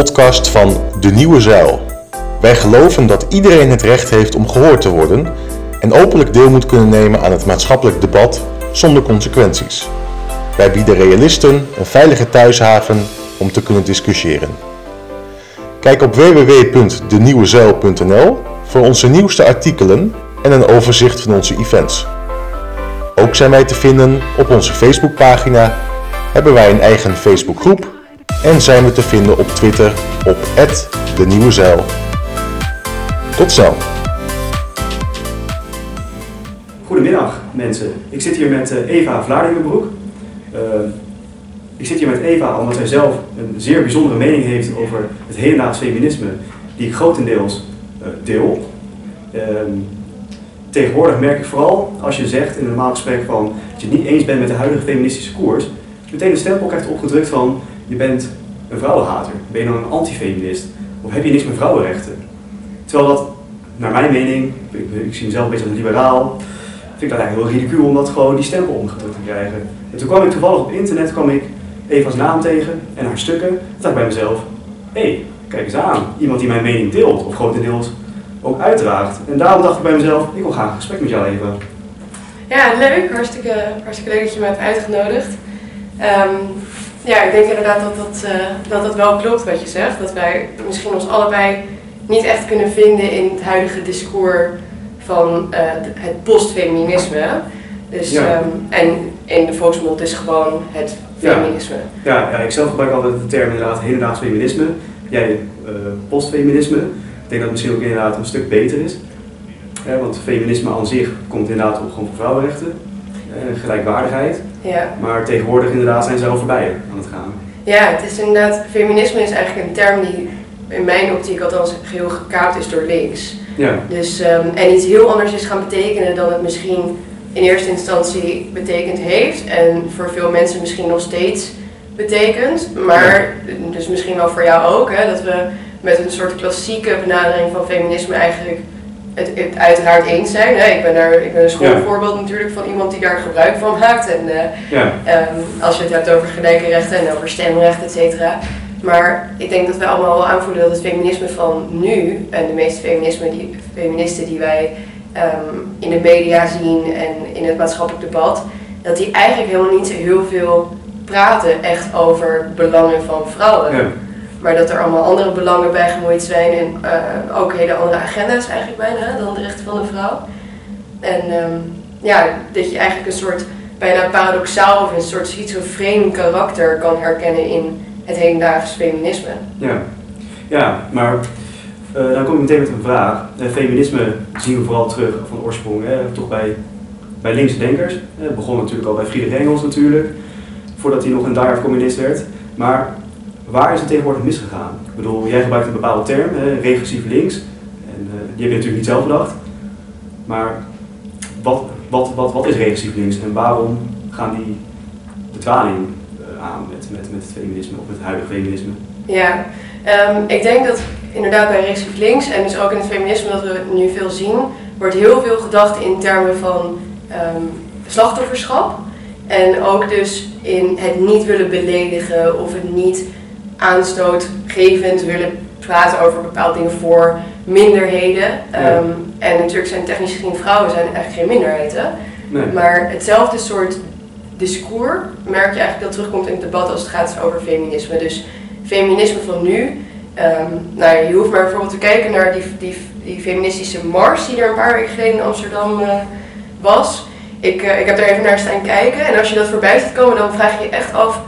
Podcast van De Nieuwe Zuil. Wij geloven dat iedereen het recht heeft om gehoord te worden en openlijk deel moet kunnen nemen aan het maatschappelijk debat zonder consequenties. Wij bieden realisten een veilige thuishaven om te kunnen discussiëren. Kijk op www.denieuwezuil.nl voor onze nieuwste artikelen en een overzicht van onze events. Ook zijn wij te vinden op onze Facebookpagina, hebben wij een eigen Facebookgroep en zijn we te vinden op Twitter op de Nieuwe Zijl. Tot snel. Goedemiddag mensen, ik zit hier met eh, Eva Vlaardingenbroek. Uh, ik zit hier met Eva omdat zij zelf een zeer bijzondere mening heeft over het hedendaags feminisme, die ik grotendeels uh, deel. Ehm, tegenwoordig merk ik vooral als je zegt in een normaal gesprek van dat je het niet eens bent met de huidige feministische koers, meteen een stempel krijgt opgedrukt van je bent een vrouwenhater, ben je dan een antifeminist of heb je niks met vrouwenrechten? Terwijl dat, naar mijn mening, ik, zie mezelf een beetje als liberaal, vind ik dat eigenlijk heel ridicuul om dat gewoon die stempel omgedrukt te krijgen. En toen kwam ik toevallig op internet kwam ik Eva's naam tegen en haar stukken. Toen dacht ik bij mezelf, hé, hey, kijk eens aan, iemand die mijn mening deelt of grotendeels ook uitdraagt. En daarom dacht ik bij mezelf, ik wil graag een gesprek met jou Eva. Ja, leuk. Hartstikke, hartstikke leuk dat je me hebt uitgenodigd. Um, ja, ik denk inderdaad dat dat, uh, dat dat wel klopt wat je zegt. Dat wij misschien ons allebei niet echt kunnen vinden in het huidige discours van uh, het postfeminisme. Dus, ja. um, en in de volksmond is gewoon het feminisme. Ja, ja, ja ik zelf gebruik altijd de term inderdaad hedendaags feminisme. Jij uh, postfeminisme. Ik denk dat het misschien ook inderdaad een stuk beter is. want feminisme aan zich komt inderdaad op gewoon voor vrouwenrechten. Gelijkwaardigheid. Ja. Maar tegenwoordig inderdaad zijn ze al voorbij aan het gaan. Ja, het is inderdaad, feminisme is eigenlijk een term die in mijn optiek althans geheel gekaapt is door links. Ja. Dus, um, en iets heel anders is gaan betekenen dan het misschien in eerste instantie betekend heeft. En voor veel mensen misschien nog steeds betekent. Maar, dus misschien wel voor jou ook, hè, dat we met een soort klassieke benadering van feminisme eigenlijk het, het uiteraard eens zijn. Hè. Ik ben, daar, ik ben een schoolvoorbeeld ja. natuurlijk van iemand die daar gebruik van maakt. En uh, ja. um, als je het hebt over gelijke rechten en over stemrecht, et cetera. Maar ik denk dat wij allemaal wel aanvoelen dat het feminisme van nu en de meeste feminisme die, feministen die wij um, in de media zien en in het maatschappelijk debat, dat die eigenlijk helemaal niet zo heel veel praten echt over belangen van vrouwen. Ja. Maar dat er allemaal andere belangen bij gemoeid zijn en uh, ook hele andere agenda's eigenlijk bijna dan de rechten van de vrouw. En um, ja, dat je eigenlijk een soort bijna paradoxaal of een soort schizofreen karakter kan herkennen in het hedendaags feminisme. Ja, ja maar uh, dan kom ik meteen met een vraag. Uh, feminisme zien we vooral terug van oorsprong, hè, toch bij, bij linkse denkers. Het begon natuurlijk al bij Friedrich Engels natuurlijk, voordat hij nog een diehard communist werd. Maar waar is het tegenwoordig misgegaan? Ik bedoel, jij gebruikt een bepaalde term, regressief links. En uh, die heb je natuurlijk niet zelf bedacht. Maar wat, wat, wat, wat is regressief links en waarom gaan die de dwaling aan met, het feminisme of met het huidige feminisme? Ja, um, ik denk dat inderdaad bij rechts links en dus ook in het feminisme dat we nu veel zien, wordt heel veel gedacht in termen van um, slachtofferschap. En ook dus in het niet willen beledigen of het niet aanstootgevend willen praten over bepaalde dingen voor minderheden. Um, en natuurlijk zijn technisch gezien vrouwen zijn eigenlijk geen minderheden. Nee. Maar hetzelfde soort discours merk je eigenlijk dat terugkomt in het debat als het gaat over feminisme. Dus feminisme van nu. Um, nou, je hoeft maar bijvoorbeeld te kijken naar die, die, die feministische mars die er een paar weken geleden in Amsterdam uh, was. Ik, uh, ik heb daar even naar staan kijken en als je dat voorbij ziet komen, dan vraag je je echt af: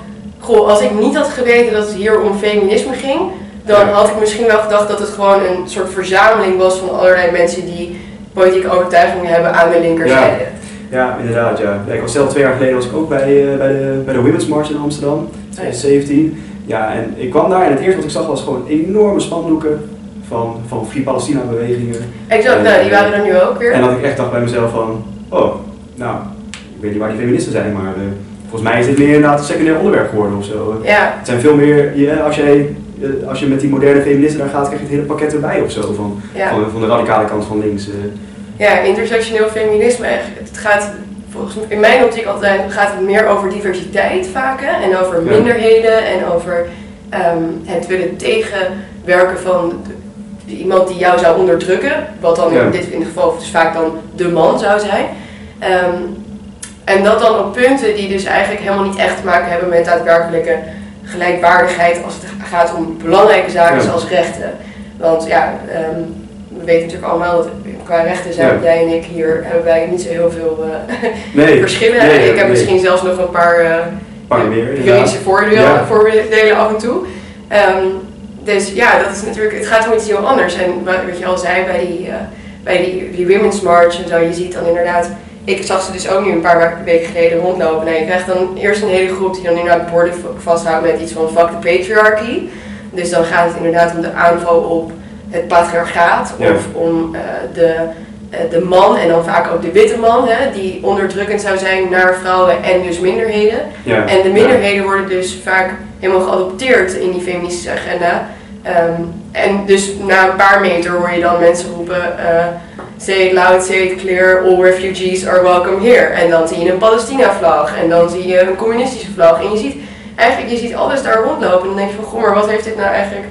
Goh, als ik niet had geweten dat het hier om feminisme ging, dan had ik misschien wel gedacht dat het gewoon een soort verzameling was van allerlei mensen die politieke overtuigingen hebben aan de linkerzijde. Ja. ja, inderdaad. Ja. ja. Ik was zelf twee jaar geleden was ik ook bij, uh, bij, de, bij de Women's March in Amsterdam, 2017. Ja, en ik kwam daar en het eerste wat ik zag was gewoon enorme spandoeken van, van Free Palestina bewegingen. Exact, En, nou, die eh, waren er nu ook weer. En dat ik echt dacht bij mezelf van, oh, nou, ik weet niet waar die feministen zijn, maar uh, volgens mij is dit meer inderdaad een secundair onderwerp geworden of zo. Ja, Het zijn veel meer, ja, als, jij, eh, als je met die moderne feministen daar gaat, krijg je het hele pakket erbij of zo, van, ja. van, van de radicale kant van links. eh. ja, intersectioneel feminisme, eigenlijk. het gaat volgens mij, in mijn optiek altijd gaat het meer over diversiteit vaak hè, en over minderheden en over ehm, het willen tegenwerken van iemand die jou zou onderdrukken, wat dan Ja. in dit in geval dus vaak dan de man zou zijn. Ehm, en dat dan op punten die dus eigenlijk helemaal niet echt te maken hebben met daadwerkelijke gelijkwaardigheid als het gaat om belangrijke zaken Ja. zoals rechten. Want ja, ehm, we weten natuurlijk allemaal dat qua rechten zijn Ja. jij en ik hier hebben wij niet zo heel veel eh, Nee, verschillen. nee, ik heb nee. misschien zelfs nog een paar eh, Paar meer, juridische voordelen, Ja. voordelen af en toe. Ehm, dus ja, dat is natuurlijk, het gaat om iets heel anders. En wat, wat je al zei bij die, eh, bij die, die Women's March en zo, je ziet dan inderdaad, ik zag ze dus ook nu een paar weken geleden rondlopen. Nou, je krijgt dan eerst een hele groep die dan inderdaad borden vasthoudt met iets van fuck the patriarchy. Dus dan gaat het inderdaad om de aanval op het patriarchaat Ja. of om eh, de, eh, de man en dan vaak ook de witte man, hè, die onderdrukkend zou zijn naar vrouwen en dus minderheden. Ja. En de minderheden worden dus vaak helemaal geadopteerd in die feministische agenda. Ehm, en dus na een paar meter hoor je dan mensen roepen: eh, Say it loud, say it clear, all refugees are welcome here. En dan zie je een Palestina-vlag en dan zie je een communistische vlag. En je ziet eigenlijk je ziet alles daar rondlopen. En dan denk je van: Goh, maar wat heeft dit nou eigenlijk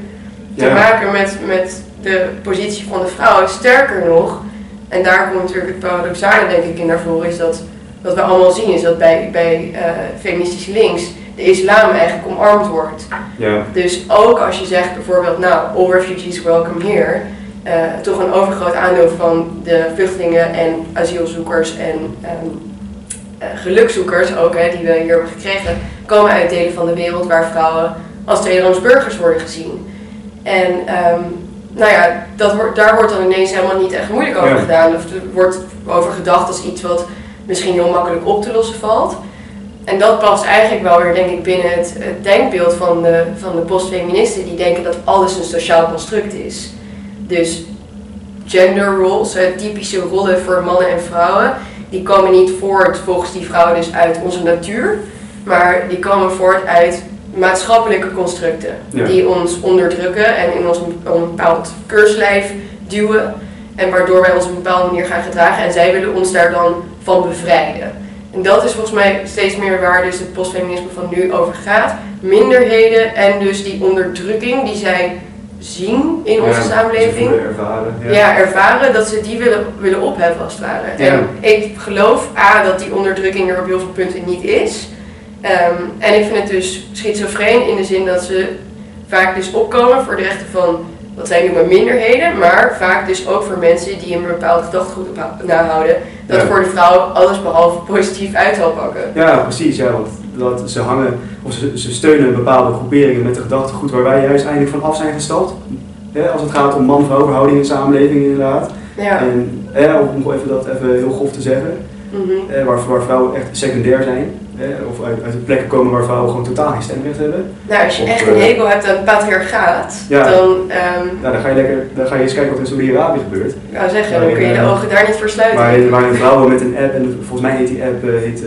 te Ja. maken met, met de positie van de vrouw? Sterker nog, en daar komt natuurlijk het paradoxale denk ik in naar voren, is dat wat we allemaal zien is dat bij, bij eh, feministisch links de islam eigenlijk omarmd wordt. Ja. Dus ook als je zegt bijvoorbeeld, nou, all refugees welcome here, toch een overgroot aandeel van de vluchtelingen en asielzoekers en ehm, eh, gelukzoekers ook, hè, die we hier hebben gekregen, komen uit delen van de wereld waar vrouwen als tweederangs burgers worden gezien. En ehm, nou ja, dat wordt, daar wordt dan ineens helemaal niet echt moeilijk over Ja. gedaan. Of er wordt over gedacht als iets wat misschien heel makkelijk op te lossen valt. En dat past eigenlijk wel weer, denk ik, binnen het, het denkbeeld van de, van de postfeministen. Die denken dat alles een sociaal construct is. Dus gender roles, typische rollen voor mannen en vrouwen, die komen niet voort volgens die vrouwen dus uit onze natuur. Maar die komen voort uit maatschappelijke constructen. Ja. Die ons onderdrukken en in ons een bepaald keurslijf duwen. En waardoor wij ons op een bepaalde manier gaan gedragen. En zij willen ons daar dan van bevrijden. En dat is volgens mij steeds meer waar dus het postfeminisme van nu over gaat. Minderheden en dus die onderdrukking die zij zien in onze Ja, samenleving. ervaren. Ja. ervaren dat ze die willen, willen opheffen als het ware. Ja. En ik geloof A, dat die onderdrukking er op heel veel punten niet is. Ehm, en ik vind het dus schizofreen in de zin dat ze vaak dus opkomen voor de rechten van wat zij noemen minderheden, maar vaak dus ook voor mensen die een bepaald gedachtegoed nahouden, dat voor de vrouw alles behalve positief uit zal pakken. Ja, precies. Ja, want dat, ze hangen, of ze, ze steunen bepaalde groeperingen met de gedachtegoed waar wij juist eigenlijk van af zijn gestapt. Als het gaat om man-vrouw verhouding in de samenleving inderdaad. Ja. En ja, om even dat even heel grof te zeggen, eh, waar, waar vrouwen echt secundair zijn. eh, of uit, uit plekken komen waar vrouwen gewoon totaal geen stemrecht hebben. Nou, als je Of, echt een eh, hekel hebt aan patriarchaat, Ja. dan ehm, Nou, dan ga je lekker, dan ga je eens kijken wat in Saudi-Arabië gebeurt. ik zeggen, dan kun je de eh, ogen daar niet voor sluiten. Waarin, waarin vrouwen met een app, en volgens mij heet die app eh, heet,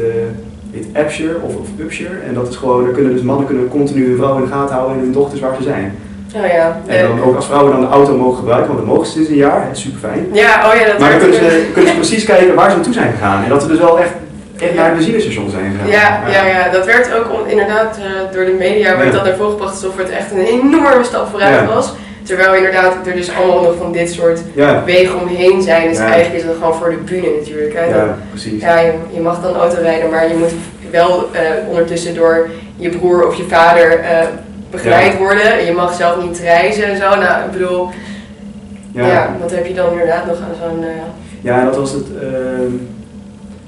heet Appshare of, of Upshare. En dat is gewoon, daar kunnen dus mannen kunnen continu hun vrouw in de gaten houden en hun dochters waar ze zijn. Oh ja. En dan ook als vrouwen dan de auto mogen gebruiken, want dat mogen ze sinds een jaar, dat is super fijn. Ja, oh ja, dat Maar dan kunnen ze, kunnen ze precies kijken waar ze naartoe zijn gegaan. En dat ze dus wel echt, echt naar het benzinestation zijn gegaan. Ja, ja, ja, dat werd ook on- inderdaad eh, door de media werd dat naar voren gebracht alsof het echt een enorme stap vooruit was. Terwijl inderdaad er dus allemaal nog van dit soort Ja, wegen omheen zijn. Dus Ja. eigenlijk is dat gewoon voor de bühne natuurlijk. Hè. Ja precies. ja, je, je mag dan auto rijden, maar je moet wel eh, ondertussen door je broer of je vader eh, begeleid worden. Je mag zelf niet reizen en zo. Nou, ik bedoel, ja. wat heb je dan inderdaad nog aan zo'n... eh, Ja, dat was het. ehm,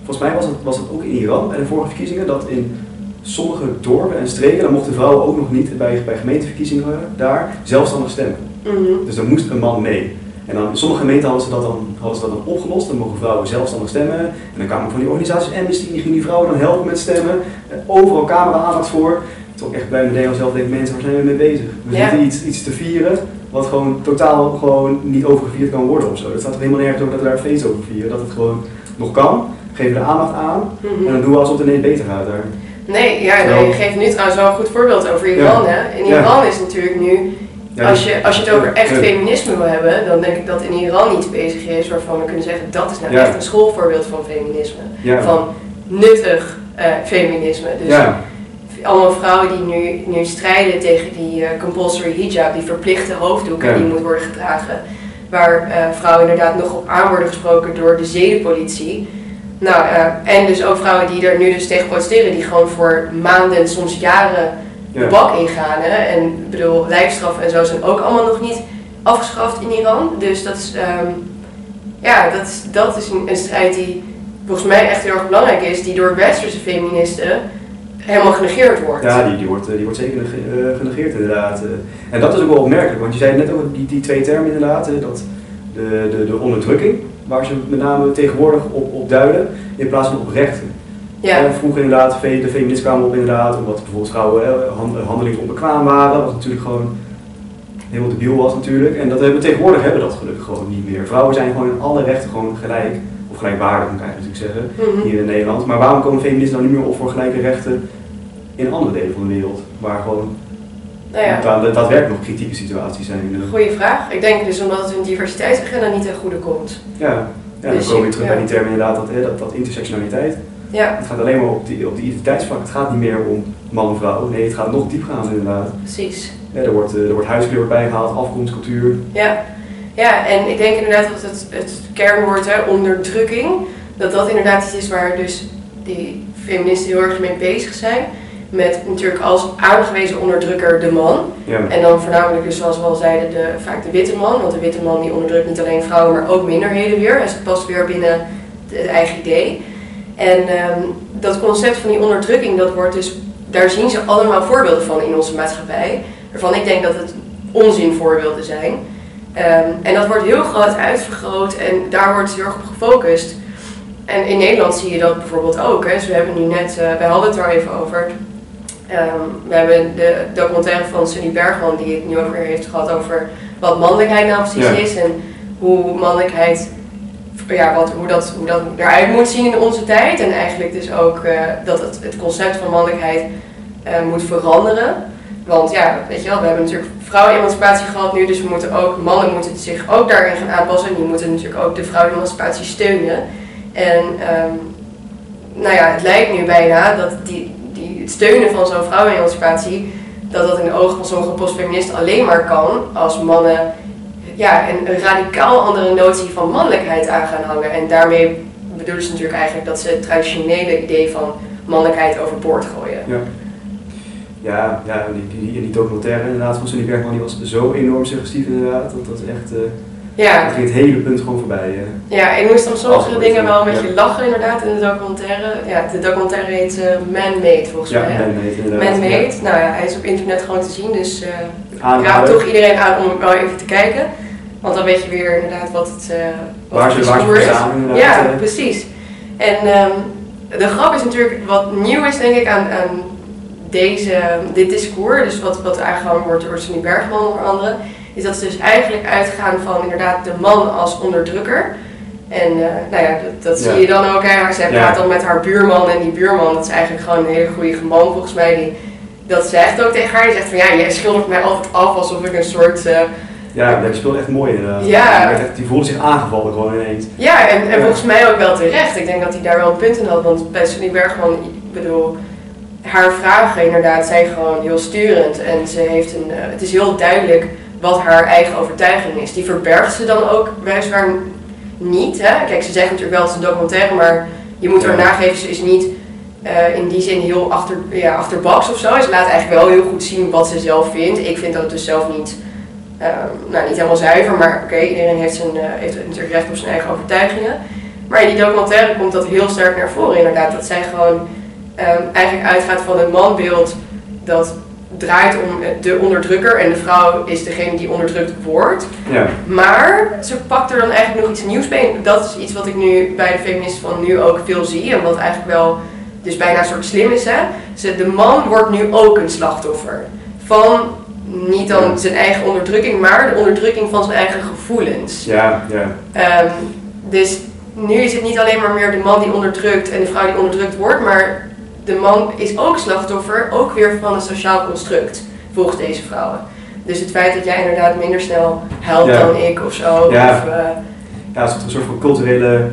volgens mij was het, was het ook in Iran bij de vorige verkiezingen dat in sommige dorpen en streken, dan mochten vrouwen ook nog niet bij, bij gemeenteverkiezingen daar zelfstandig stemmen. mhm. Dus dan moest een man mee. En dan, in sommige gemeenten hadden ze, dat dan, hadden ze dat dan opgelost. Dan mogen vrouwen zelfstandig stemmen. En dan kwamen van die organisaties Amnesty, die gingen die vrouwen dan helpen met stemmen. En overal camera-aandacht voor. Ook echt bij meteen zelf denk mensen, waar zijn we mee bezig? We Ja. zitten iets, iets te vieren, wat gewoon totaal gewoon niet overgevierd kan worden of zo. Het staat er helemaal nergens over dat we daar feest over vieren. Dat het gewoon nog kan. Geven we de aandacht aan. Mhm. En dan doen we alsof het ineens beter gaat daar. Nee, ja, nee, je geeft nu trouwens wel een goed voorbeeld over Iran. Hè? In. Iran is natuurlijk nu, Ja, als, je, als je het over echt ja. feminisme wil hebben, dan denk ik dat in Iran iets bezig is waarvan we kunnen zeggen dat is nou Ja. echt een schoolvoorbeeld van feminisme. Van nuttig eh, feminisme. Dus allemaal vrouwen die nu, nu strijden tegen die eh, compulsory hijab, die verplichte hoofddoeken die moet worden gedragen. Waar eh, vrouwen inderdaad nog op aan worden gesproken door de zedenpolitie. Nou, eh, en dus ook vrouwen die er nu dus tegen protesteren, die gewoon voor maanden, soms jaren de bak ingaan. Hè? En ik bedoel, lijfstraffen en zo zijn ook allemaal nog niet afgeschaft in Iran. Dus dat is, ehm, ja, dat is, dat is een, een strijd die volgens mij echt heel erg belangrijk is, die door westerse feministen helemaal genegeerd wordt. Ja, die, die, wordt, eh, die wordt zeker eh, genegeerd inderdaad. En dat is ook wel opmerkelijk, want je zei net ook die, die twee termen inderdaad, dat de, de, de onderdrukking, waar ze met name tegenwoordig op, op duiden, in plaats van op rechten. Ja. En vroeger inderdaad, de feministen kwamen op inderdaad, omdat bijvoorbeeld vrouwen eh, hand- handelingen onbekwaam waren, wat natuurlijk gewoon heel debiel was natuurlijk. En dat hebben we tegenwoordig hebben we dat gelukkig gewoon niet meer. Vrouwen zijn gewoon in alle rechten gewoon gelijk, of gelijkwaardig moet ik eigenlijk natuurlijk zeggen Mhm. hier in Nederland. Maar waarom komen feministen dan niet meer op voor gelijke rechten in andere delen van de wereld? Waar gewoon Nou ja, da- daadwerkelijk nog kritieke situaties zijn. goede vraag. Ik denk dus omdat het hun diversiteitsagenda niet ten goede komt. Ja, ja dan Dus komen we je- terug ja. bij die term inderdaad, dat, hè, dat, dat intersectionaliteit. Ja, Het gaat alleen maar op die, op die identiteitsvlak. Het gaat niet meer om man en vrouw. Nee, het gaat nog diepgaand inderdaad. precies. Ja, er, wordt, eh, er wordt huiskleur bijgehaald, afkomst, cultuur. Ja. ja, en ik denk inderdaad dat het, het kernwoord, hè, onderdrukking, dat dat inderdaad iets is waar dus die feministen heel erg mee bezig zijn. Met natuurlijk als aangewezen onderdrukker de man. Ja, En dan voornamelijk dus zoals we al zeiden, de, vaak de witte man. Want de witte man die onderdrukt niet alleen vrouwen, maar ook minderheden weer. Dus het past weer binnen het eigen idee. En ehm, dat concept van die onderdrukking, dat wordt dus, daar zien ze allemaal voorbeelden van in onze maatschappij. Waarvan ik denk dat het onzinvoorbeelden zijn. Ehm, en dat wordt heel groot uitvergroot en daar wordt heel erg op gefocust. En in Nederland zie je dat bijvoorbeeld ook. Hè. Dus we hebben nu net, eh wij hadden het er even over. Ehm, we hebben de documentaire van Sunny Bergman die het nu weer heeft gehad over wat mannelijkheid nou precies Ja. is. En hoe mannelijkheid, ja, wat, hoe, dat, hoe dat eruit moet zien in onze tijd. En eigenlijk dus ook eh, dat het, het concept van mannelijkheid eh, moet veranderen. Want ja, weet je wel, we hebben natuurlijk vrouwenemancipatie gehad nu, dus we moeten ook, mannen moeten zich ook daarin gaan aanpassen. En die moeten natuurlijk ook de vrouwenemancipatie steunen. En ehm, nou ja, het lijkt nu bijna dat die, het steunen van zo'n vrouwenemancipatie, dat dat in de ogen van sommige postfeministen alleen maar kan als mannen ja, een, radicaal andere notie van mannelijkheid aan gaan hangen. En daarmee bedoelen ze natuurlijk eigenlijk dat ze het traditionele idee van mannelijkheid overboord gooien. ja. Ja, ja die, die, die documentaire inderdaad van Sunny Bergman die was zo enorm suggestief inderdaad. Dat, dat echt, eh Ja, ging het hele punt gewoon voorbij. ja ik moest om sommige dingen wel een ja. beetje lachen inderdaad in de documentaire. Ja, de documentaire heet eh, Man-Made volgens Ja, mij. hè? Man-made inderdaad. Man-Made, nou ja, hij is op internet gewoon te zien, dus eh ik raad toch iedereen aan om wel even te kijken. Want dan weet je weer inderdaad wat het, eh wat Waar het waar is. Ja, precies. En ehm, de grap is natuurlijk, wat nieuw is denk ik aan, aan deze, dit discours, dus wat, wat wordt door Sunny Bergman onder andere, is dat ze dus eigenlijk uitgaan van inderdaad de man als onderdrukker. En eh, nou ja, dat, dat Ja. zie je dan ook. Hè. Zij Ja. praat dan met haar buurman en die buurman, dat is eigenlijk gewoon een hele goede man volgens mij. Die, dat zegt ook tegen haar. Die zegt van ja, jij schildert mij altijd af alsof ik een soort... eh, Ja, die speelde echt mooi inderdaad. Ja. Die, voelde zich aangevallen gewoon ineens. Ja, en, en Ja. volgens mij ook wel terecht. Ik denk dat hij daar wel een punt in had. Want bij Sunny Bergman, ik bedoel, haar vragen inderdaad zijn gewoon heel sturend. En ze heeft een, het is heel duidelijk wat haar eigen overtuiging is. Die verbergt ze dan ook weliswaar niet. Hè? Kijk, ze zegt natuurlijk wel het is een documentaire, maar je moet haar nageven, ze is niet eh, in die zin heel achter, ja, achterbaks of zo. Ze laat eigenlijk wel heel goed zien wat ze zelf vindt. Ik vind dat het dus zelf niet, eh, nou, niet helemaal zuiver, maar oké, iedereen heeft, zijn, eh, heeft natuurlijk recht op zijn eigen overtuigingen. Maar in die documentaire komt dat heel sterk naar voren inderdaad. Dat zij gewoon ehm, eigenlijk uitgaat van een manbeeld dat draait om de onderdrukker en de vrouw is degene die onderdrukt wordt. Ja, Maar ze pakt er dan eigenlijk nog iets nieuws bij. En Dat is iets wat ik nu bij de feministen van nu ook veel zie. En wat eigenlijk wel dus bijna een soort slim is. Hè? Ze, de man wordt nu ook een slachtoffer. Van niet dan zijn eigen onderdrukking, maar de onderdrukking van zijn eigen gevoelens. ja, ja. Ehm, dus nu is het niet alleen maar meer de man die onderdrukt en de vrouw die onderdrukt wordt, maar de man is ook slachtoffer, ook weer van een sociaal construct, volgens deze vrouwen. Dus het feit dat jij inderdaad minder snel huilt Ja. dan ik of zo. Ja. Of, eh, Ja, een soort, een soort van culturele,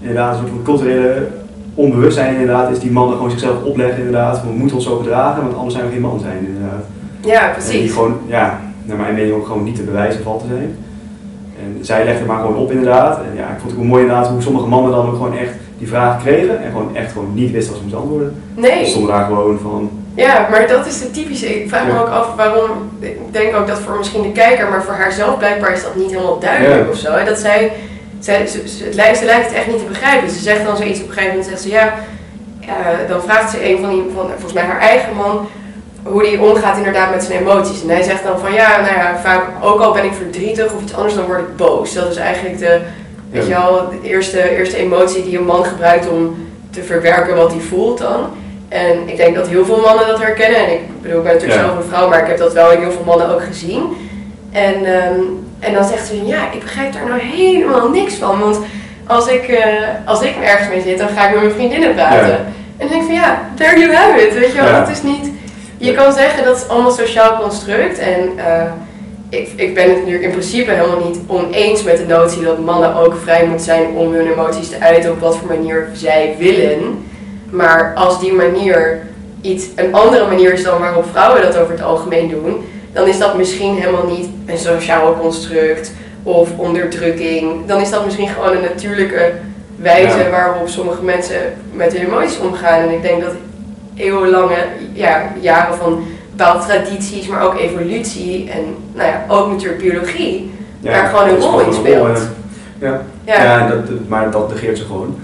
inderdaad, een soort van culturele onbewustzijn inderdaad is die mannen gewoon zichzelf opleggen inderdaad. We moeten ons zo gedragen, want anders zijn we geen man zijn inderdaad. Ja, En die precies. gewoon, ja, naar mijn mening ook gewoon niet te bewijzen valt te zijn. En zij legde maar gewoon op inderdaad. En ja, ik vond het ook mooi inderdaad hoe sommige mannen dan ook gewoon echt die vraag kregen en gewoon echt gewoon niet wisten wat ze moesten antwoorden. Ze Nee. stonden daar gewoon van, Ja, maar dat is de typische. Ik vraag me ook af waarom. Ik denk ook dat voor misschien de kijker, maar voor haarzelf blijkbaar is dat niet helemaal duidelijk Ja. of zo. Dat zij. zij ze, ze, het lijkt, ze lijkt het echt niet te begrijpen. Ze zegt dan zoiets op een gegeven moment, zegt ze ja. eh, dan vraagt ze een van die, van volgens mij haar eigen man, hoe die omgaat inderdaad met zijn emoties. En hij zegt dan van ja, nou ja, vaak ook al ben ik verdrietig of iets anders, dan word ik boos. Dat is eigenlijk de, weet je wel, de eerste, eerste emotie die een man gebruikt om te verwerken wat hij voelt dan. En ik denk dat heel veel mannen dat herkennen. En ik bedoel, ik ben natuurlijk Ja. zelf een vrouw, maar ik heb dat wel in heel veel mannen ook gezien. En, ehm, en dan zegt ze, ja, ik begrijp daar nou helemaal niks van. Want als ik, eh, als ik ergens mee zit, dan ga ik met mijn vriendinnen praten. Ja. En dan denk ik van, ja, there you have it, weet je wel. Ja. Het is niet... Je kan zeggen dat het allemaal sociaal construct. En eh, ik, ik ben het natuurlijk in principe helemaal niet oneens met de notie dat mannen ook vrij moeten zijn om hun emoties te uiten op wat voor manier zij willen. Maar als die manier iets, een andere manier is dan waarop vrouwen dat over het algemeen doen, dan is dat misschien helemaal niet een sociaal construct of onderdrukking. Dan is dat misschien gewoon een natuurlijke wijze Ja. waarop sommige mensen met hun emoties omgaan. En ik denk dat eeuwenlange ja, jaren van bepaalde tradities, maar ook evolutie en nou ja, ook natuurlijk biologie, daar gewoon een dat rol in een speelt. Ja, Ja, ja. dat, dat- maar dat negeert ze gewoon.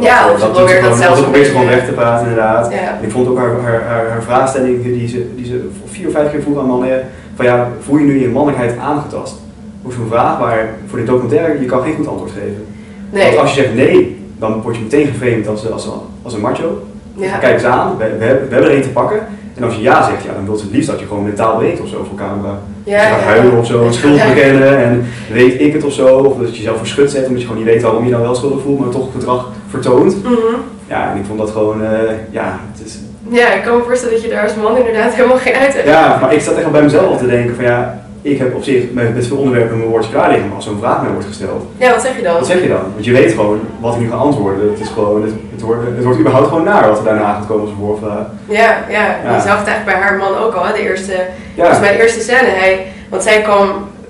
Ja, of dat probeert dat ze gewoon, een probeert ze gewoon weg te praten inderdaad. ja. Ik vond ook haar, haar, haar, haar vraagstelling die ze, die ze vier of vijf keer vroeg aan mannen, van ja, voel je nu je mannelijkheid aangetast? Hoe zo'n vraag waar voor de documentaire, je kan geen goed antwoord geven. Want Nee, als je zegt nee, dan word je meteen geframed als, als, als een macho. ja. Kijk eens aan, we, we, hebben, we hebben er één te pakken. En als je ja zegt, ja, dan wil ze het liefst dat je gewoon mentaal breekt of zo voor camera. Ja, je gaat huilen of zo, schuld Ja. bekennen en weet ik het of zo. Of dat je jezelf voor schut zet omdat je gewoon niet weet waarom je nou wel schuldig voelt, maar toch gedrag vertoont. Mhm. Ja, en ik vond dat gewoon, eh, ja, het is, Ja, ik kan me voorstellen dat je daar als man inderdaad helemaal geen uit hebt. ja, maar ik zat echt wel bij mezelf te denken van ja, ik heb op zich met, met veel onderwerpen mijn woordje klaar liggen, maar als zo'n vraag mij wordt gesteld, Ja, wat zeg je dan? wat zeg je dan? Want je weet gewoon wat ik nu ga antwoorden. Het is gewoon, het, het, wordt, het wordt überhaupt gewoon naar wat er daarna gaat komen als een voorvraag. Ja, ja, Ja. je zag het eigenlijk bij haar man ook al, hè, de eerste, Ja, mijn eerste scène. Hij, want zij kwam,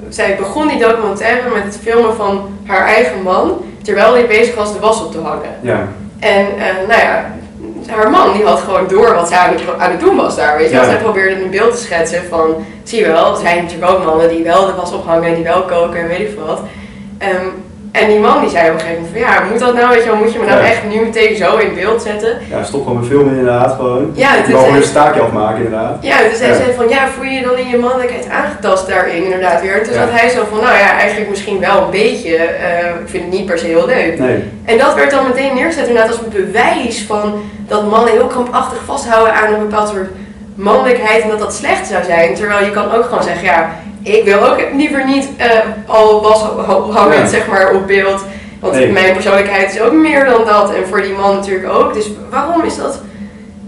zij begon die documentaire met het filmen van haar eigen man, terwijl hij bezig was de was op te hangen. ja, En eh, nou ja, haar man die had gewoon door wat zij aan het, aan het doen was daar, weet je. Ja. Hij probeerde een beeld te schetsen van, zie je wel, er zijn natuurlijk ook mannen die wel de was ophangen en die wel koken en weet ik veel wat. Ehm, en die man die zei op een gegeven moment van, ja, moet dat nou, weet je wel, moet je me nou Ja. echt nu meteen zo in beeld zetten? ja, stop gewoon met filmen inderdaad gewoon. Ja, het gewoon een staakje afmaken inderdaad. Ja, dus hij Ja. zei van, ja, voel je je dan in je mannelijkheid aangetast daarin inderdaad weer? En toen Ja. zat hij zo van, nou ja, eigenlijk misschien wel een beetje, eh, ik vind het niet per se heel leuk. Nee, En dat werd dan meteen neergezet inderdaad als een bewijs van dat mannen heel krampachtig vasthouden aan een bepaald soort mannelijkheid en dat dat slecht zou zijn. Terwijl je kan ook gewoon zeggen, ja, ik wil ook liever niet eh, al was hangend Ja. zeg maar op beeld. Want Nee. mijn persoonlijkheid is ook meer dan dat en voor die man natuurlijk ook. Dus waarom is dat,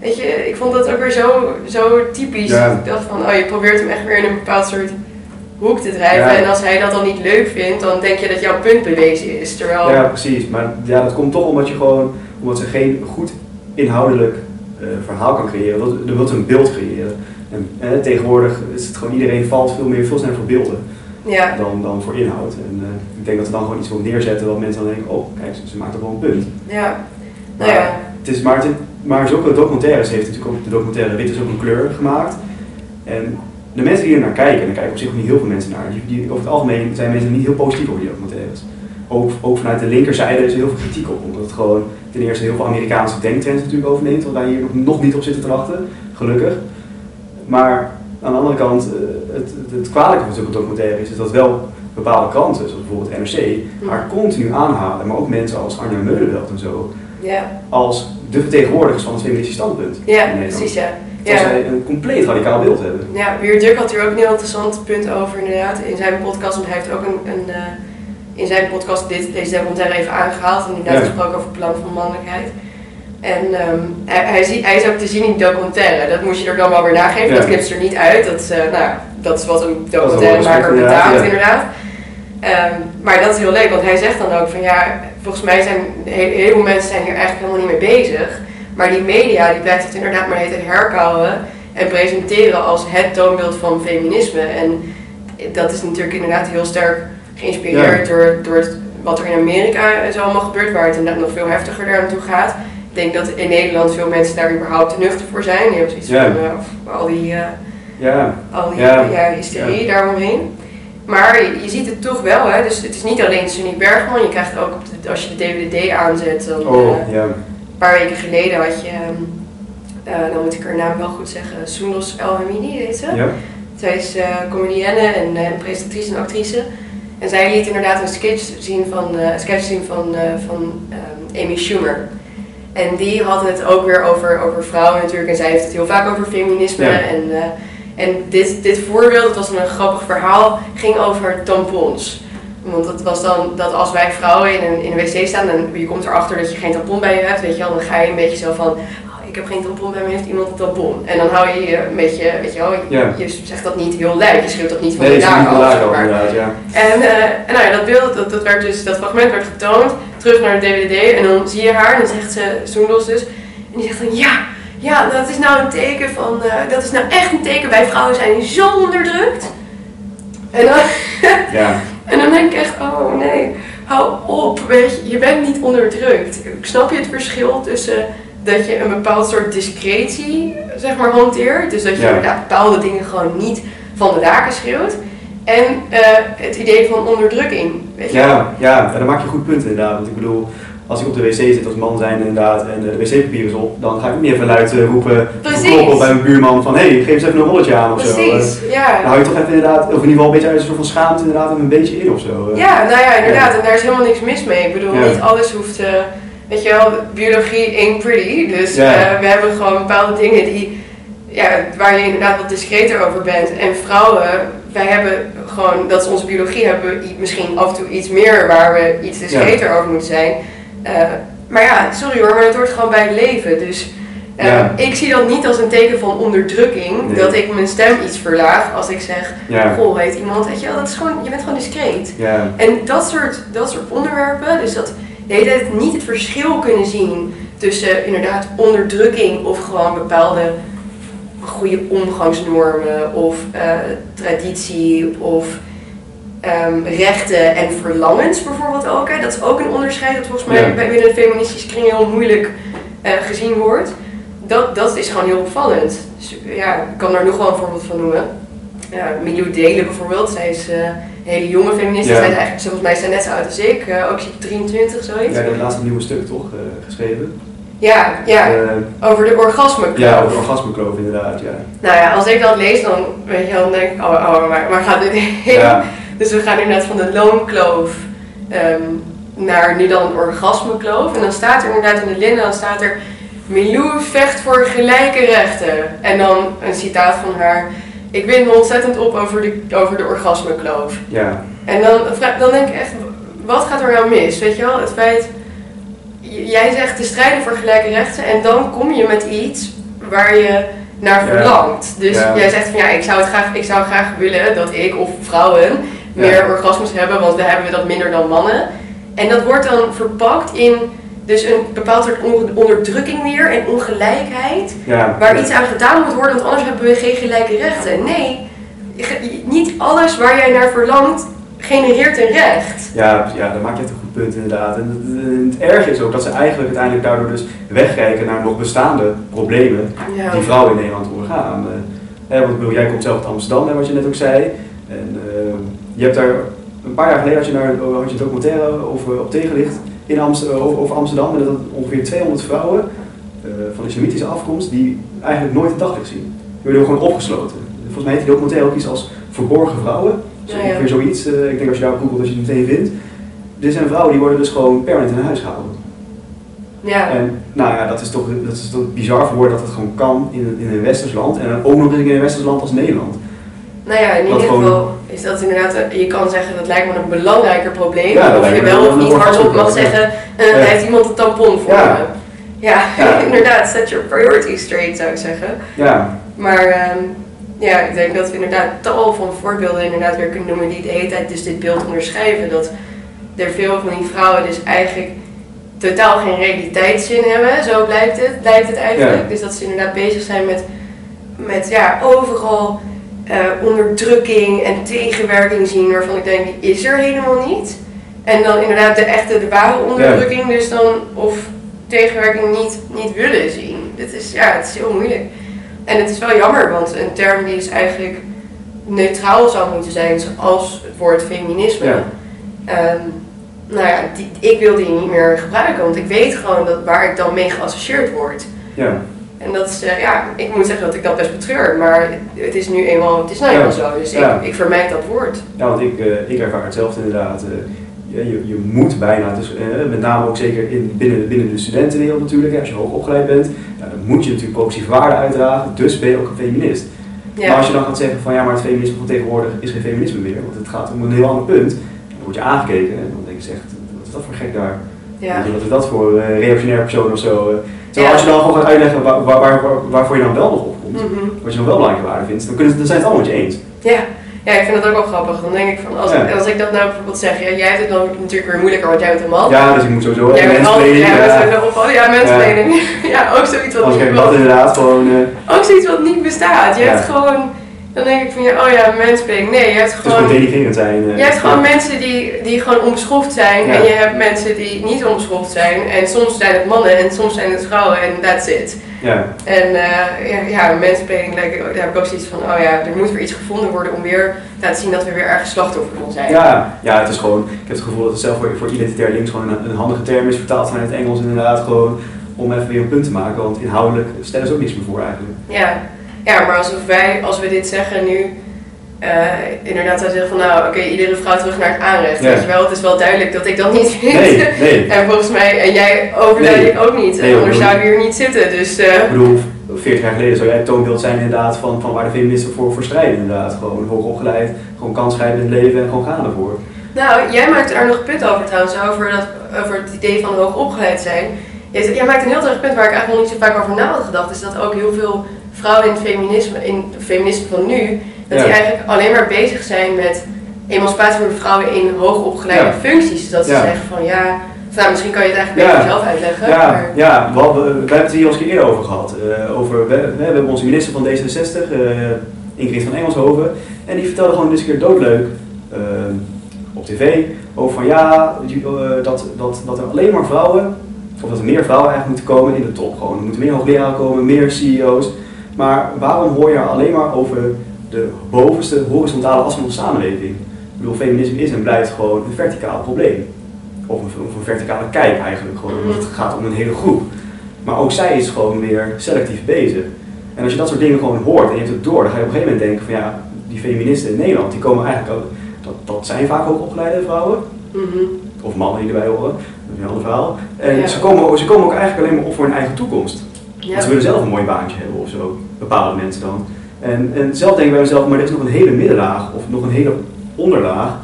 weet je, ik vond dat ook weer zo, zo typisch. Ja. Ik dacht van, oh je probeert hem echt weer in een bepaald soort hoek te drijven. Ja. En als hij dat dan niet leuk vindt, dan denk je dat jouw punt bewezen is. Terwijl, ja precies. Maar ja, dat komt toch omdat je gewoon, omdat ze geen goed inhoudelijk eh, verhaal kan creëren. Dat, er een beeld creëren. En eh, tegenwoordig is het gewoon iedereen valt veel meer, veel sneller voor beelden ja. dan, dan voor inhoud. En eh, ik denk dat er dan gewoon iets wil neerzetten wat mensen dan denken, oh kijk, ze, ze maakt toch wel een punt. Ja, nou Maar ja. Het is, maar, het, maar zulke documentaires heeft natuurlijk ook de documentaire Wit is ook een kleur gemaakt. En de mensen die er naar kijken, en daar kijken op zich ook niet heel veel mensen naar, die, die, over het algemeen zijn mensen niet heel positief over die documentaires. Ook, ook vanuit de linkerzijde is er heel veel kritiek op, omdat het gewoon ten eerste heel veel Amerikaanse denktrends natuurlijk overneemt, wat wij hier nog, nog niet op zitten te wachten, gelukkig. Maar aan de andere kant, eh, het, het, kwalijke van zulke documentaires is dat wel bepaalde kranten, zoals bijvoorbeeld NRC, haar continu aanhalen, maar ook mensen als Anja Meulenveld en zo, Ja, als de vertegenwoordigers van het feministisch standpunt. ja precies ja. Terwijl Ja, zij een compleet radicaal beeld hebben. ja Wier Duk had hier ook een heel interessant punt over inderdaad in zijn podcast. Want hij heeft ook een, een eh, in zijn podcast dit, deze documentaire even aangehaald. En inderdaad Ja. gesproken over het belang van mannelijkheid. En ehm, hij, hij, zie- hij is ook te zien in documentaire. Dat moet je er dan wel weer nageven. Ja. Dat knipt ze er niet uit. Dat, is, eh, nou, dat is wat een documentairemaker respect, inderdaad, betaamt ja. inderdaad. Ehm, maar dat is heel leuk, want hij zegt dan ook van ja, volgens mij zijn heel- heel veel mensen zijn hier eigenlijk helemaal niet mee bezig. Maar die media die blijft het inderdaad maar heet herkauwen en presenteren als het toonbeeld van feminisme. En dat is natuurlijk inderdaad heel sterk geïnspireerd door, door het- wat er in Amerika zo allemaal gebeurt, waar het inderdaad nog veel heftiger daar naartoe gaat. Ik denk dat in Nederland veel mensen daar überhaupt te nuchter voor zijn. Zoiets Ja. van eh, al die, eh, Ja, al die Ja. ja. hysterie daaromheen. Maar je, je ziet het toch wel, hè? dus het is niet alleen Sunny Bergman. Je krijgt ook, als je de DVD aanzet, dan, oh, eh, ja. een paar weken geleden had je, ehm, eh, dan moet ik haar naam wel goed zeggen, Soendos El Hamidi heet ze. Zij is comedienne en presentatrice en actrice. En zij liet inderdaad een sketch zien van, een sketch zien van, van ehm, Amy Schumer. En die had het ook weer over, over vrouwen natuurlijk. En zij heeft het heel vaak over feminisme. Ja. En, eh, en dit, dit voorbeeld, het was een grappig verhaal, ging over tampons. Want het was dan dat als wij vrouwen in een, in een wc staan en je komt erachter dat je geen tampon bij je hebt, weet je wel, dan ga je een beetje zo van, ik heb geen tampon bij me, heeft iemand een tampon? En dan hou je je een beetje, weet je wel, Ja. je zegt dat niet heel luid, je schreeuwt dat niet van Nee, de te af, zeg maar. ja. En, eh, en nou ja, dat beeld, dat, dat, werd dus, dat fragment werd getoond, terug naar de DVD en dan zie je haar en dan zegt ze, Soendos dus, en die zegt dan ja, ja, dat is nou een teken van, eh, dat is nou echt een teken, wij vrouwen zijn zo onderdrukt. En dan, Ja, en dan denk ik echt, oh nee, hou op, weet je, je bent niet onderdrukt. Snap je het verschil tussen dat je een bepaald soort discretie, zeg maar, hanteert, dus dat je Ja. inderdaad bepaalde dingen gewoon niet van de daken schreeuwt, en eh, het idee van onderdrukking, weet je wel? ja, ja, en dan maak je goed punt inderdaad. Want ik bedoel, als ik op de wc zit als man zijn inderdaad en de wc-papier is op, dan ga ik niet even luid eh, roepen, kloppen bij mijn buurman van hé, hey, geef eens even een rolletje aan of zo. Eh, Precies, Dan ja. hou je toch even inderdaad, of in ieder geval een beetje uit een soort van schaamte inderdaad, een beetje in of zo. eh. Ja, nou ja, inderdaad, en daar is helemaal niks mis mee. Ik bedoel, Ja. niet alles hoeft, eh, weet je wel, biologie ain't pretty, dus Ja. eh, we hebben gewoon bepaalde dingen die, ja, waar je inderdaad wat discreter over bent. En vrouwen, wij hebben gewoon, dat is onze biologie, hebben we misschien af en toe iets meer waar we iets discreter over moeten zijn. Eh, maar ja, sorry hoor, maar dat hoort gewoon bij het leven. Dus eh, Ja. ik zie dat niet als een teken van onderdrukking, Nee. dat ik mijn stem iets verlaag als ik zeg, Ja, goh, weet iemand, weet je wel, dat is gewoon, je bent gewoon discreet. ja, En dat soort, dat soort onderwerpen, dus dat de hele tijd niet het verschil kunnen zien tussen inderdaad onderdrukking of gewoon bepaalde goede omgangsnormen of eh, traditie of ehm, rechten en verlangens bijvoorbeeld ook. Hè. Dat is ook een onderscheid dat volgens mij Ja. bij binnen een feministische kring heel moeilijk eh, gezien wordt. Dat, dat is gewoon heel opvallend. Dus, ja, ik kan daar nog wel een voorbeeld van noemen. Ja, Milou Delen bijvoorbeeld, zij is eh, hele jonge feministe. Ja. Zij is eigenlijk, volgens mij is zij net zo oud als ik, eh, ook zie ik 23 zoiets. ja, dat laatste nieuwe stuk toch eh, geschreven? Ja, ja, Eh, over de orgasme. ja, over orgasmekloof inderdaad, ja. Nou ja, als ik dat lees, dan, weet je, dan denk ik, oh, oh waar, waar gaat dit heen? Ja, Dus we gaan inderdaad van de loonkloof ehm, naar nu dan een orgasmekloof. En dan staat er inderdaad in de linnen, dan staat er... Milou vecht voor gelijke rechten. En dan een citaat van haar... Ik win me ontzettend op over de, over de orgasmekloof. ja, En dan, dan denk ik echt, wat gaat er nou mis? Weet je wel, het feit... Jij zegt te strijden voor gelijke rechten en dan kom je met iets waar je naar Ja. verlangt. Dus Ja. jij zegt van ja, ik zou, het graag, ik zou graag willen dat ik of vrouwen meer orgasmes hebben, want we hebben dat minder dan mannen. En dat wordt dan verpakt in dus een bepaald soort on- onderdrukking weer en ongelijkheid. ja. Waar iets aan gedaan moet worden, want anders hebben we geen gelijke rechten. Nee, niet alles waar jij naar verlangt genereert een recht. Ja, ja, daar maak je echt een goed punt inderdaad. En het, het erge is ook dat ze eigenlijk uiteindelijk daardoor dus wegkijken naar nog bestaande problemen Ja. die vrouwen in Nederland ondergaan. Eh, hè, want bedoel, jij komt zelf uit Amsterdam, hè, wat je net ook zei. En eh, je hebt daar een paar jaar geleden had je, naar, had je een documentaire over, op tegenlicht in Amst- over, over Amsterdam. En dat ongeveer 200 vrouwen eh, van islamitische afkomst die eigenlijk nooit het daglicht zien. Die worden gewoon opgesloten. Volgens mij heet die documentaire ook iets als Verborgen Vrouwen. Zo Ja, ja. ongeveer zoiets. Eh, ik denk als je daar googelt dat je het meteen vindt. Dit zijn vrouwen die worden dus gewoon permanent in huis gehouden. Ja. En nou ja, dat is toch, dat is toch bizar voor woorden dat het gewoon kan in, een- in een westers land. En ook nog eens in een westers land als Nederland. Nou ja, in ieder geval is dat inderdaad, een- je kan zeggen dat lijkt me een belangrijker probleem. Ja, of je wel of niet hardop mag zeggen, eh Ja. heeft iemand een tampon voor Ja. me. Ja, inderdaad, set your priorities straight zou ik zeggen. Ja, Maar ehm, Ja, ik denk dat we inderdaad tal van voorbeelden inderdaad weer kunnen noemen die de hele tijd dus dit beeld onderschrijven. Dat er veel van die vrouwen dus eigenlijk totaal geen realiteitszin hebben, zo blijkt het, lijkt het eigenlijk. Dus dat ze inderdaad bezig zijn met, met ja, overal eh, onderdrukking en tegenwerking zien waarvan ik denk, die is er helemaal niet. En dan inderdaad de echte, de ware onderdrukking dus dan, of tegenwerking niet, niet willen zien. Het is, ja, het is heel moeilijk. En het is wel jammer, want een term die is eigenlijk neutraal zou moeten zijn, zoals het woord feminisme. Ja. Ehm, nou ja, die, ik wil die niet meer gebruiken, want ik weet gewoon dat waar ik dan mee geassocieerd word. Ja, En dat is, eh, ja, ik moet zeggen dat ik dat best betreur, maar het is nu eenmaal, het is nou eenmaal zo, dus ik, ik vermijd dat woord. ja want ik, eh, ik ervaar hetzelfde inderdaad. eh, je, je, moet bijna, dus, met name ook zeker in, binnen, binnen de studentenwereld natuurlijk, als je hoog opgeleid bent, dan moet je natuurlijk positieve waarden uitdragen, dus ben je ook een feminist. Maar Ja, als je dan gaat zeggen van ja, maar het feminisme van tegenwoordig is geen feminisme meer, want het gaat om een heel ander punt, dan word je aangekeken en dan denk je echt, wat is dat voor gek daar? ja. Weet je, wat is dat voor eh, reactionair persoon of zo? Terwijl als je dan gewoon gaat uitleggen waar, waar, waar, waar- waarvoor je dan wel nog opkomt, Mhm. wat je dan wel belangrijke waarde vindt, dan, kunnen, ze- dan zijn het allemaal met je eens. ja. Ja, ik vind dat ook wel grappig. Dan denk ik van, als, Ja. ik, als ik dat nou bijvoorbeeld zeg, ja, jij hebt het dan natuurlijk weer moeilijker, want jij bent een man. Ja, dus ik moet sowieso Jij bent ja, ja. opvallen. Ja. Ja. ook zoiets wat Als niet, wat, inderdaad gewoon... eh, ook zoiets wat niet bestaat. Je hebt gewoon, dan denk ik van, ja, oh ja, mensplaining. Nee, je hebt het is gewoon gewoon... denigrerend zijn. eh. Je hebt gewoon mensen die, die gewoon onbeschoft zijn Ja. en je hebt mensen die niet onbeschoft zijn. En soms zijn het mannen en soms zijn het vrouwen en that's it. Ja, En eh, ja, ja, lijkt- daar heb ik ook zoiets van, oh ja, er moet weer iets gevonden worden om weer te laten zien dat we weer ergens slachtoffer van zijn. ja, ja, het is gewoon... Ik heb het gevoel dat het zelf voor, voor identitair links gewoon een, een handige term is, vertaald vanuit het Engels inderdaad, gewoon om even weer een punt te maken, want inhoudelijk stellen ze ook niks meer voor eigenlijk. Ja, ja maar alsof wij, als we dit zeggen nu, eh, inderdaad zou zeggen van, nou oké, iedere vrouw terug naar het aanrecht. Ja. Weet je wel, het is wel duidelijk dat ik dat niet vind. Nee, nee. En volgens mij, en jij overduidelijk ook niet. Nee, en anders zou je hier niet zitten. Dus eh, Ik bedoel, 40 jaar geleden zou jij het toonbeeld zijn inderdaad van, van waar de feministen voor, voor strijden inderdaad. Gewoon hoog opgeleid, gewoon kans grijpen in het leven en gewoon gaan ervoor. Nou, jij maakt er nog een punt over trouwens, over, dat, over het idee van hoog opgeleid zijn. Jij, jij maakt een heel terecht punt waar ik eigenlijk nog niet zo vaak over na had gedacht. Is dat ook heel veel vrouwen in het feminisme, in het feminisme van nu, dat Ja. die eigenlijk alleen maar bezig zijn met emancipatie van vrouwen in hoogopgeleide Ja. functies. Dus dat ze zeggen van ja, nou, misschien kan je het eigenlijk beter zelf uitleggen. Ja, maar- ja we, hadden- we hebben het hier al eens een keer eerder over gehad. Eh, over, we, we hebben onze minister van D66, eh, Ingrid van Engelshoven, en die vertelde gewoon eens een keer doodleuk eh, op tv over van ja, dat, dat, dat er alleen maar vrouwen, of dat er meer vrouwen eigenlijk moeten komen in de top. Gewoon, er moeten meer hoogleraren komen, meer CEO's. Maar waarom hoor je alleen maar over de bovenste horizontale as van de samenleving? Ik bedoel, feminisme is en blijft gewoon een verticaal probleem. Of een, of een verticale kijk eigenlijk gewoon. Want het gaat om een hele groep. Maar ook zij is gewoon weer selectief bezig. En als je dat soort dingen gewoon hoort en je hebt het door, dan ga je op een gegeven moment denken van ja, die feministen in Nederland, die komen eigenlijk ook, dat, dat zijn vaak ook opgeleide vrouwen. Mhm. Of mannen die erbij horen, dat is een ander verhaal. En Ja. ze, komen, ze komen ook eigenlijk alleen maar op voor hun eigen toekomst. Want ze willen zelf een mooi baantje hebben of zo, bepaalde mensen dan. En, en zelf denk ik bij mezelf, maar er is nog een hele middenlaag of nog een hele onderlaag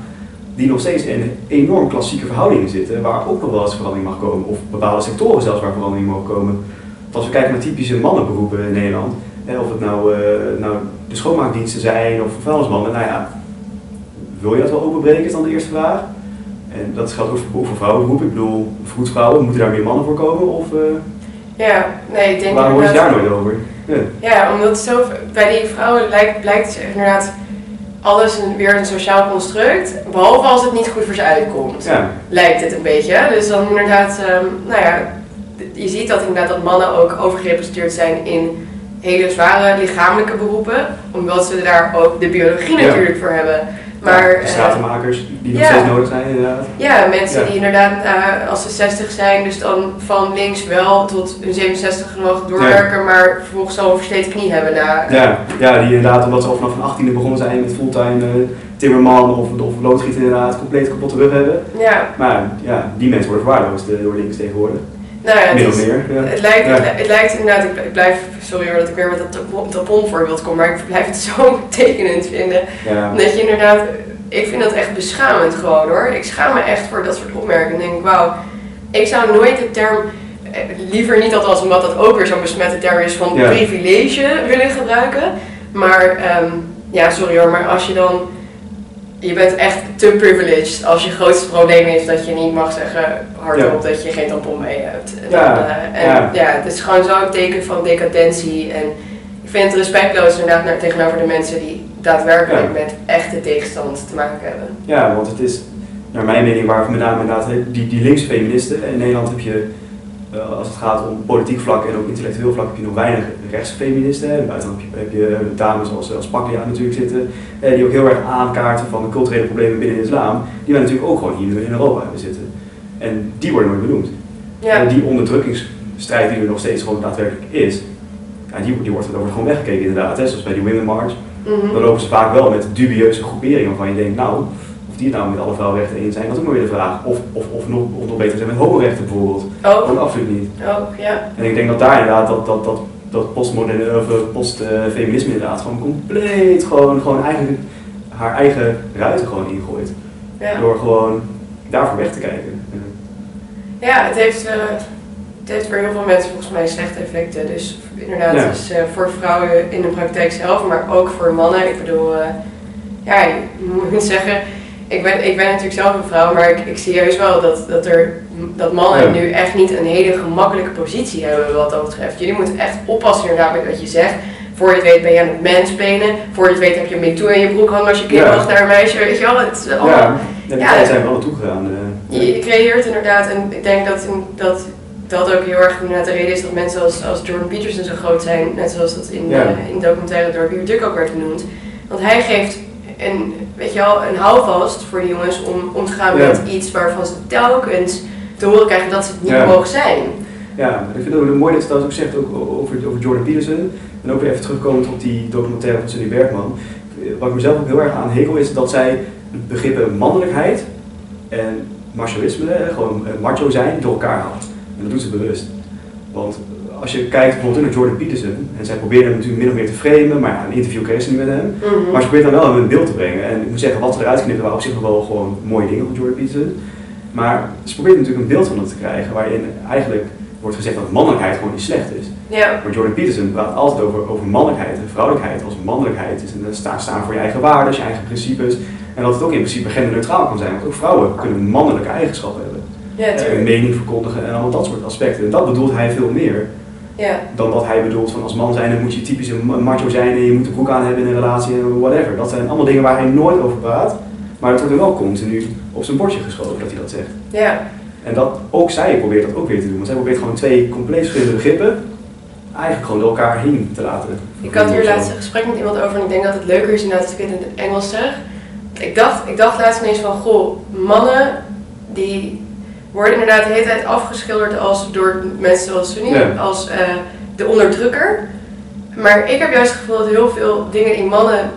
die nog steeds in enorm klassieke verhoudingen zitten, waar ook nog wel eens verandering mag komen. Of bepaalde sectoren zelfs waar verandering mogen komen. Als we kijken naar typische mannenberoepen in Nederland, hè, of het nou, eh, nou de schoonmaakdiensten zijn of vuilnismannen, nou ja, wil je dat wel openbreken is dan de eerste vraag. En dat geldt ook voor, voor vrouwenberoepen. Ik bedoel, vroedvrouwen, moeten daar meer mannen voor komen? Of eh, Ja, nee, ik denk waarom hoor je daar nooit over? Ja. Ja, omdat zo, bij die vrouwen lijkt, blijkt dus inderdaad alles een, weer een sociaal construct. Behalve als het niet goed voor ze uitkomt. Ja. Lijkt het een beetje. Dus dan inderdaad, ehm, nou ja, je ziet dat inderdaad dat mannen ook overgerepresenteerd zijn in hele zware lichamelijke beroepen. Omdat ze daar ook de biologie Ja. natuurlijk voor hebben. Maar de eh, stratenmakers die nog ja. steeds nodig zijn inderdaad. ja, mensen Ja. die inderdaad eh, als ze 60 zijn, dus dan van links wel tot hun 67 nog doorwerken, maar vervolgens al een versleten knie hebben na. Ja, ja, die inderdaad, omdat ze al vanaf hun 18e begonnen zijn met fulltime eh, timmerman of, of loodgieter inderdaad, compleet kapotte rug hebben. Ja, Maar ja, die mensen worden verwaarloosd eh, door links tegenwoordig. Nou ja, het, is- meer. Ja. het, lijkt, Ja. het, li- het lijkt inderdaad, ik, ik blijf, sorry hoor dat ik weer met dat tapon, voorbeeld kom, maar ik blijf het zo tekenend vinden. Ja. Omdat je inderdaad, ik vind dat echt beschamend gewoon hoor. Ik schaam me echt voor dat soort opmerkingen. Ik denk, wauw, ik zou nooit de term, eh, liever niet althans omdat dat ook weer zo'n besmette term is van privilege willen gebruiken. Maar, ehm, ja, sorry hoor, maar als je dan. Je bent echt te privileged als je grootste probleem is dat je niet mag zeggen hardop dat je geen tampon mee hebt. En, Ja, dan, eh, en ja. ja. het is gewoon zo'n teken van decadentie. En ik vind het respectloos inderdaad naar, tegenover de mensen die daadwerkelijk met echte tegenstand te maken hebben. Ja, want het is, naar mijn mening, waar met name inderdaad die, die linkse feministen. In Nederland heb je, eh, als het gaat om politiek vlak en ook intellectueel vlak, heb je nog weinig rechtsfeministen. In het buitenland heb je, dames als, als Paklia natuurlijk zitten, eh, die ook heel erg aankaarten van de culturele problemen binnen de islam, die wij natuurlijk ook gewoon hier in Europa hebben zitten. En die worden nooit benoemd. Ja, En die onderdrukkingsstrijd die er nog steeds gewoon daadwerkelijk is, ja, die, die wordt, daar wordt gewoon weggekeken inderdaad. Hè? Zoals bij die Women March. mhm. Dan lopen ze vaak wel met dubieuze groeperingen waarvan je denkt, nou, die nou met alle vrouwenrechten eens zijn, dat is ook maar weer de vraag. Of, of, of, nog, of nog beter zijn met homorechten bijvoorbeeld. ook, Ook absoluut niet. ook, ja. En ik denk dat daar inderdaad dat, dat, dat, dat postmoderne of eh, postfeminisme inderdaad gewoon compleet gewoon, gewoon eigenlijk haar eigen ruiten gewoon ingooit. ja. Door gewoon daarvoor weg te kijken. Ja, het heeft, eh, het heeft voor heel veel mensen volgens mij slechte effecten. Dus inderdaad, Ja. dus, eh, voor vrouwen in de praktijk zelf, maar ook voor mannen. Ik bedoel, eh, ja, ik moet zeggen, ik ben, ik ben natuurlijk zelf een vrouw, maar ik, ik zie juist wel dat, dat, er, dat mannen Ja. nu echt niet een hele gemakkelijke positie hebben wat dat betreft. Jullie moeten echt oppassen inderdaad met wat je zegt. Voor je het weet ben je aan het mansplainen. Voor je het weet heb je een MeToo in je broek hangen als je kind Ja. was naar een meisje. Weet je wel, het is allemaal... Ja, die Ja. tijd zijn we wel naartoe gegaan. eh. Je, je creëert inderdaad, en ik denk dat, dat dat ook heel erg inderdaad de reden is dat mensen als, als Jordan Peterson zo groot zijn, net zoals dat in, Ja. eh, in documentaire door Peter Duck ook werd genoemd. Want hij geeft een, weet je wel, een houvast voor de jongens om om te gaan Ja. met iets waarvan ze telkens te horen krijgen dat ze het niet Ja. mogen zijn. Ja, ik vind het ook mooi dat je dat ook zegt ook over, over Jordan Peterson. En ook weer even terugkomend op die documentaire van Sunny Bergman. Wat ik mezelf ook heel erg aan hekel is dat zij het begrippen mannelijkheid en machoïsme, eh, gewoon eh, macho zijn, door elkaar haalt. En dat doet ze bewust. Want als je kijkt bijvoorbeeld naar Jordan Peterson, en zij probeerde hem natuurlijk min of meer te framen, maar ja, een interview kreeg ze niet met hem. Mhm. Maar ze probeert dan wel hem in beeld te brengen. En ik moet zeggen, wat ze eruit knippen waren op zich wel gewoon mooie dingen van Jordan Peterson. Maar ze probeert natuurlijk een beeld van het te krijgen waarin eigenlijk wordt gezegd dat mannelijkheid gewoon niet slecht is. Ja, Maar Jordan Peterson praat altijd over, over mannelijkheid en vrouwelijkheid als mannelijkheid is. En dan staan, staan voor je eigen waarden, je eigen principes. En dat het ook in principe genderneutraal kan zijn. Want ook vrouwen kunnen mannelijke eigenschappen hebben. ja, Eh, een mening verkondigen en allemaal dat soort aspecten. En dat bedoelt hij veel meer Ja, dan dat hij bedoelt van als man zijn dan moet je typisch een macho zijn en je moet de broek aan hebben in een relatie en whatever. Dat zijn allemaal dingen waar hij nooit over praat. Maar het wordt er wel continu op zijn bordje geschoven dat hij dat zegt. ja, En dat, ook zij probeert dat ook weer te doen. Want zij probeert gewoon twee compleet verschillende begrippen eigenlijk gewoon door elkaar heen te laten. Ik had hier laatst een gesprek met iemand over en ik denk dat het leuker is inderdaad als ik het in het Engels zeg. Ik dacht, ik dacht laatst ineens van, goh, mannen die worden inderdaad de hele tijd afgeschilderd als, door mensen zoals Sunny, Ja. als eh, de onderdrukker. Maar ik heb juist het gevoel dat heel veel dingen die mannen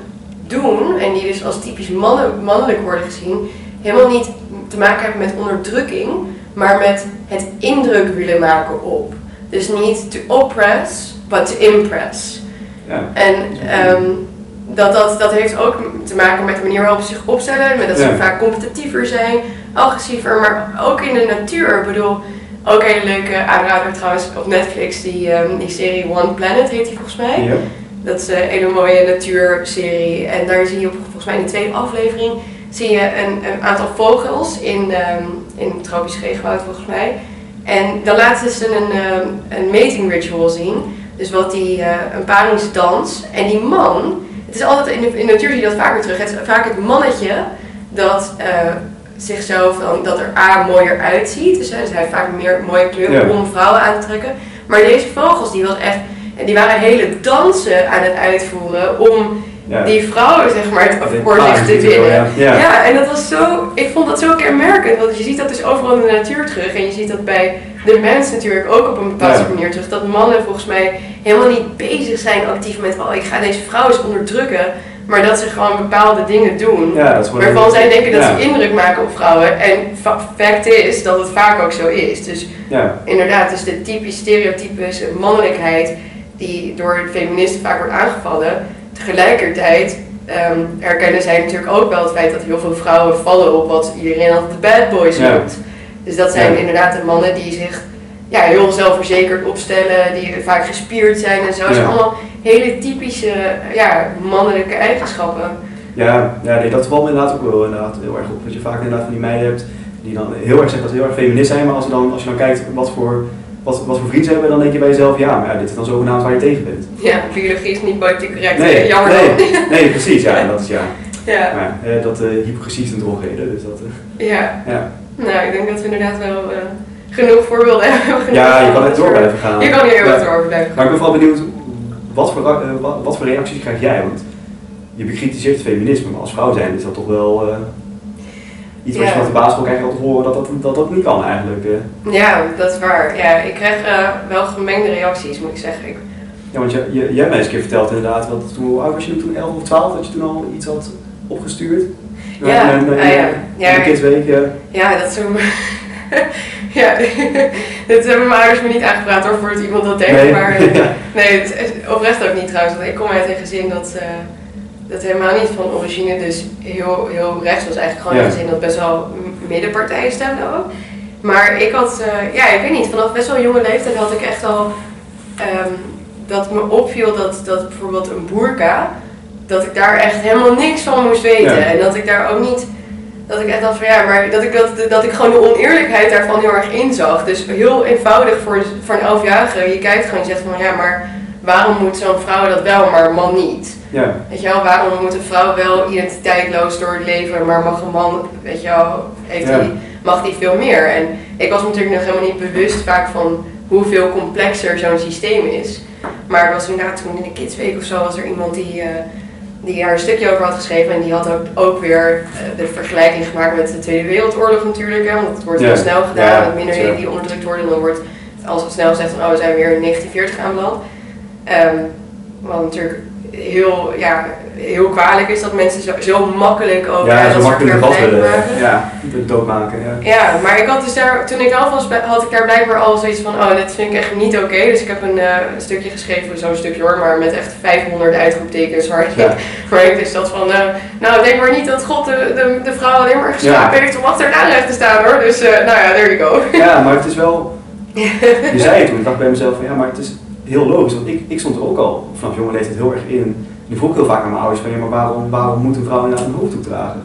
doen en die dus als typisch mannen, mannelijk worden gezien, helemaal niet te maken hebben met onderdrukking, maar met het indruk willen maken op. Dus niet to oppress, but to impress. Ja. En ehm, dat, dat, dat heeft ook te maken met de manier waarop ze zich opstellen, met dat ze Ja. vaak competitiever zijn, agressiever, maar ook in de natuur. Ik bedoel, ook een hele leuke aanrader trouwens op Netflix, die, ehm, die serie One Planet heet die volgens mij. Ja. Dat is een hele mooie natuurserie. En daar zie je op, volgens mij in de tweede aflevering zie je een, een aantal vogels in, ehm in het tropisch regenwoud volgens mij. En dan laten ze een, ehm, een mating ritual zien. Dus wat die, eh, een paringsdans. En die man, het is altijd in de, in de natuur zie je dat vaker terug. Het is vaak het mannetje dat eh, zichzelf dan, dat er A mooier uitziet. Dus, hè, dus hij heeft vaak meer mooie kleuren Ja. om vrouwen aan te trekken. Maar deze vogels, die was echt, en die waren hele dansen aan het uitvoeren om Ja. die vrouwen zeg maar het voor zich te winnen. Ja. En dat was zo, ik vond dat zo kenmerkend, want je ziet dat dus overal in de natuur terug. En je ziet dat bij de mens natuurlijk ook op een bepaalde manier terug. Dat mannen volgens mij helemaal niet bezig zijn actief met, oh ik ga deze vrouw eens onderdrukken. Maar dat ze gewoon bepaalde dingen doen. Ja, Waarvan zij denken dat Ja. ze indruk maken op vrouwen. En fa- fact is dat het vaak ook zo is. Dus Ja. inderdaad, dus de typisch stereotypes mannelijkheid die door feministen vaak wordt aangevallen. Tegelijkertijd ehm, erkennen zij natuurlijk ook wel het feit dat heel veel vrouwen vallen op wat iedereen altijd de bad boys noemt. Dus dat zijn inderdaad de mannen die zich ja, heel zelfverzekerd opstellen, die vaak gespierd zijn en zo. Ja. allemaal hele typische ja, mannelijke eigenschappen. Ja, ja nee, dat valt me inderdaad ook wel inderdaad heel erg op. Dat je vaak inderdaad van die meiden hebt die dan heel erg zeggen dat ze heel erg feminist zijn, maar als je dan, als je dan kijkt wat voor, wat, wat voor vrienden ze hebben, dan denk je bij jezelf, ja, maar ja, dit is dan zogenaamd waar je tegen bent. Ja, biologie is niet politiek correct. Nee, Jammer nee, dan. nee, precies, ja, dat is ja. Ja, Maar, eh, dat eh hypocrisie is een drogreden, dus dat, eh, ja. ja. Nou, ik denk dat we inderdaad wel eh, genoeg voorbeelden hebben. Genoeg Ja, je kan het door blijven gaan. Je kan hier heel Ja. erg door blijven Maar ik gaan. ben vooral benieuwd, wat voor, eh, wat, wat voor reacties krijg jij? Want je bekritiseert het feminisme, maar als vrouw zijn is dat toch wel eh, iets wat je vanaf de basisschool krijgt al te horen dat dat, dat, dat niet kan eigenlijk. eh. Ja, dat is waar. Ja, ik krijg wel gemengde reacties, moet ik zeggen. Ik, Ja, want je, je, jij hebt mij eens een keer verteld inderdaad, wat, toen, hoe oud was je toen, 11 of 12, dat je toen al iets had opgestuurd? Ja, Naar- naar- ah, ja. naar Ja, Kidsweek, ja. ja, dat is zo... ja, dit hebben mijn ouders me niet aangepraat hoor, voordat iemand dat denkt. Nee. Maar nee, het is oprecht ook niet trouwens. Want ik kom uit een gezin dat, eh, dat helemaal niet van origine dus heel, heel rechts was. Eigenlijk gewoon Ja. een gezin dat best wel middenpartijen stemde ook. Maar ik had, eh, ja, ik weet niet, vanaf best wel jonge leeftijd had ik echt al ehm, dat me opviel dat, dat bijvoorbeeld een boerka, dat ik daar echt helemaal niks van moest weten. Ja. En dat ik daar ook niet, dat ik echt dacht van ja, maar dat ik, dat, dat ik gewoon de oneerlijkheid daarvan heel erg inzag. Dus heel eenvoudig voor, voor een elfjarige, je kijkt gewoon en zegt van ja, maar waarom moet zo'n vrouw dat wel, maar een man niet? ja. Weet je wel, waarom moet een vrouw wel identiteitloos door het leven, maar mag een man, weet je wel, heeft Ja. die, mag die veel meer? En ik was natuurlijk nog helemaal niet bewust vaak van hoeveel complexer zo'n systeem is. Maar was inderdaad toen in de Kidsweek of zo was er iemand die, eh, die daar een stukje over had geschreven en die had ook, ook weer eh, de vergelijking gemaakt met de Tweede Wereldoorlog natuurlijk, hè, want het wordt Ja. heel snel gedaan, met minderheden die onderdrukt worden, en dan wordt het al zo snel gezegd van oh we zijn weer in 1940 aanbeland. Ehm wat natuurlijk heel, ja, heel kwalijk is dat mensen zo, zo makkelijk over Ja, dat zo soort makkelijk vergelijkingen willen maken. ja, doodmaken. Ja. Ja, maar ik had dus daar, toen ik elf was, had ik daar blijkbaar al zoiets van, oh, dit vind ik echt niet oké. Dus ik heb een, eh, een stukje geschreven, zo'n stukje hoor, maar met echt 500 uitroeptekens waar ik, Ja. waar ik dus dat van, eh, nou, denk maar niet dat God de, de, de vrouw alleen maar geschapen Ja. heeft om achter het aanrecht te staan hoor. Dus, eh, nou ja, there you go. ja, maar het is wel. Je zei het toen, ik dacht bij mezelf van ja, maar het is heel logisch. Want ik, ik stond er ook al vanaf jonge leeftijd heel erg in. Nu vroeg ik heel vaak aan mijn ouders van ja, maar waarom, waarom moet een vrouw inderdaad een hoofddoek dragen?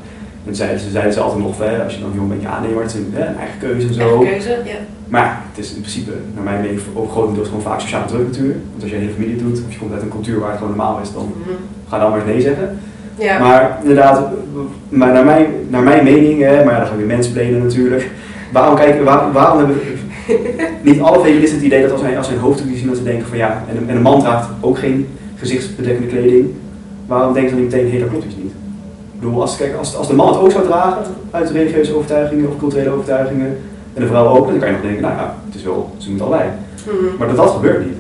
En zeiden ze, zeiden ze altijd nog hè, als je dan jong bent, ja nee, maar het is een, hè, een eigen keuze en zo. Eigen keuze, ja. Maar het is in principe, naar mijn mening, ook grotendeels gewoon vaak sociale druk natuurlijk. Want als je een hele familie doet, of je komt uit een cultuur waar het gewoon normaal is, dan Mhm. ga dan maar eens nee zeggen. Ja. Maar inderdaad, maar naar, mijn, naar mijn mening, hè, maar ja, dan gaan we weer mensplenen natuurlijk. Waarom, kijken, waar, waarom hebben niet alle feministen het idee dat als zij, als een hoofddoek zien, dat ze denken van ja, en een, en een man draagt ook geen gezichtsbedekkende kleding. Waarom denken ze dan niet meteen, hé, dat klopt iets niet? Ik bedoel, als, kijk, als, als de man het ook zou dragen, uit religieuze overtuigingen of culturele overtuigingen, en de vrouw ook, dan kan je nog denken, nou ja, het is wel, ze moet allebei. Mhm. Maar dat, dat gebeurt niet.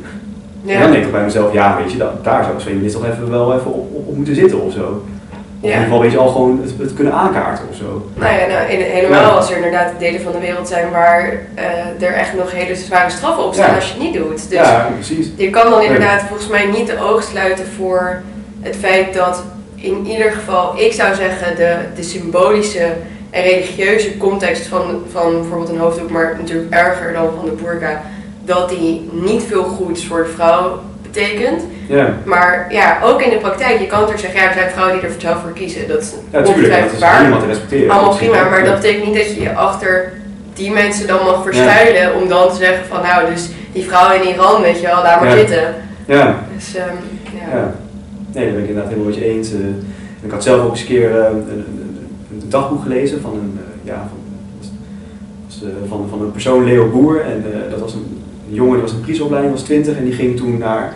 En dan Ja. denk ik bij mezelf, ja, weet je, dat, daar zou als feminist toch even wel even op, op, op moeten zitten of zo. Of in ieder geval weet je al gewoon het, het kunnen aankaarten of zo. Nou ja, nou, in- helemaal als er inderdaad delen van de wereld zijn waar eh, er echt nog hele zware straffen op staan als je het niet doet. Dus ja, precies. je kan dan inderdaad volgens mij niet de oog sluiten voor het feit dat in ieder geval, ik zou zeggen, de, de symbolische en religieuze context van, van bijvoorbeeld een hoofddoek, maar natuurlijk erger dan van de burka, dat die niet veel goeds voor de vrouw betekent. Ja, Maar ja, ook in de praktijk, je kan natuurlijk zeggen, ja, er zijn vrouwen die er zelf voor kiezen. Dat is ja dat ongetwijfeld waar. niemand te respecteren. Allemaal Dat prima, maar ja. dat betekent niet dat je je achter die mensen dan mag verschuilen om dan te zeggen van nou, dus die vrouw in Iran, weet je wel, laat maar zitten. Ja, Dus ehm, ja. ja. Nee, daar ben ik inderdaad helemaal met je eens. eh. Ik had zelf ook eens een keer eh, een, een, een, dagboek gelezen van een, eh, ja, van, was, van, van een persoon, Leo Boer. En dat was een, jongen, die was een priesopleiding, was 20 en die ging toen naar